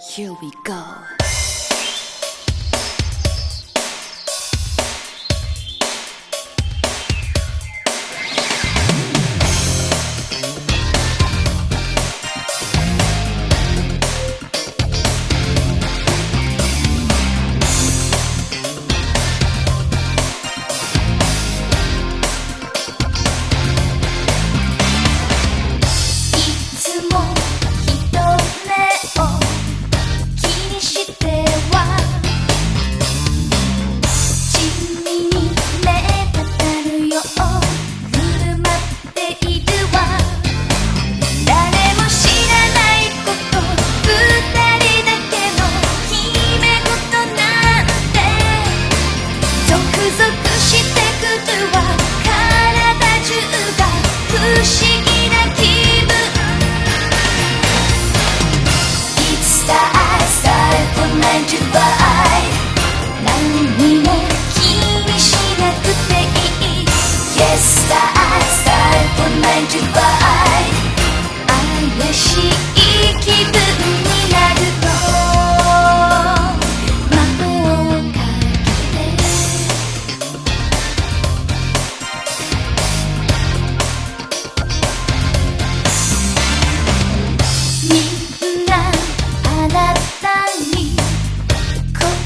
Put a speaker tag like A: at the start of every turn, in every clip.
A: Here we go.
B: 怪しい気分になると魔法をかけてみんなあなたに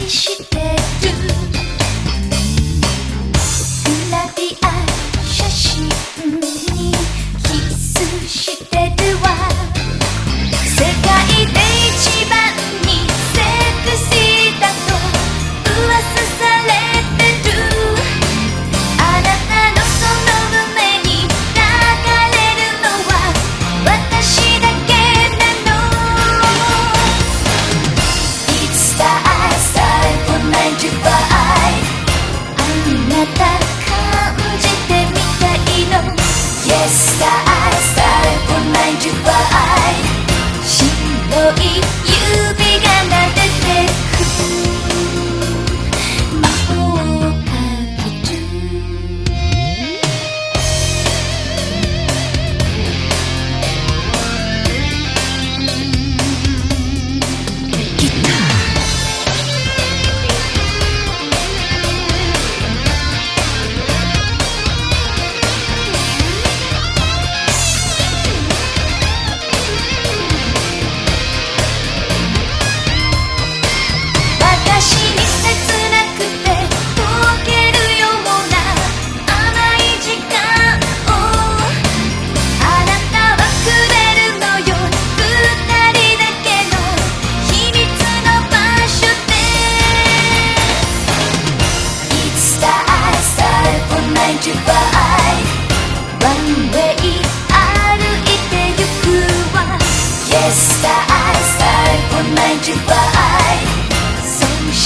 B: 恋してる sky, starting from 95.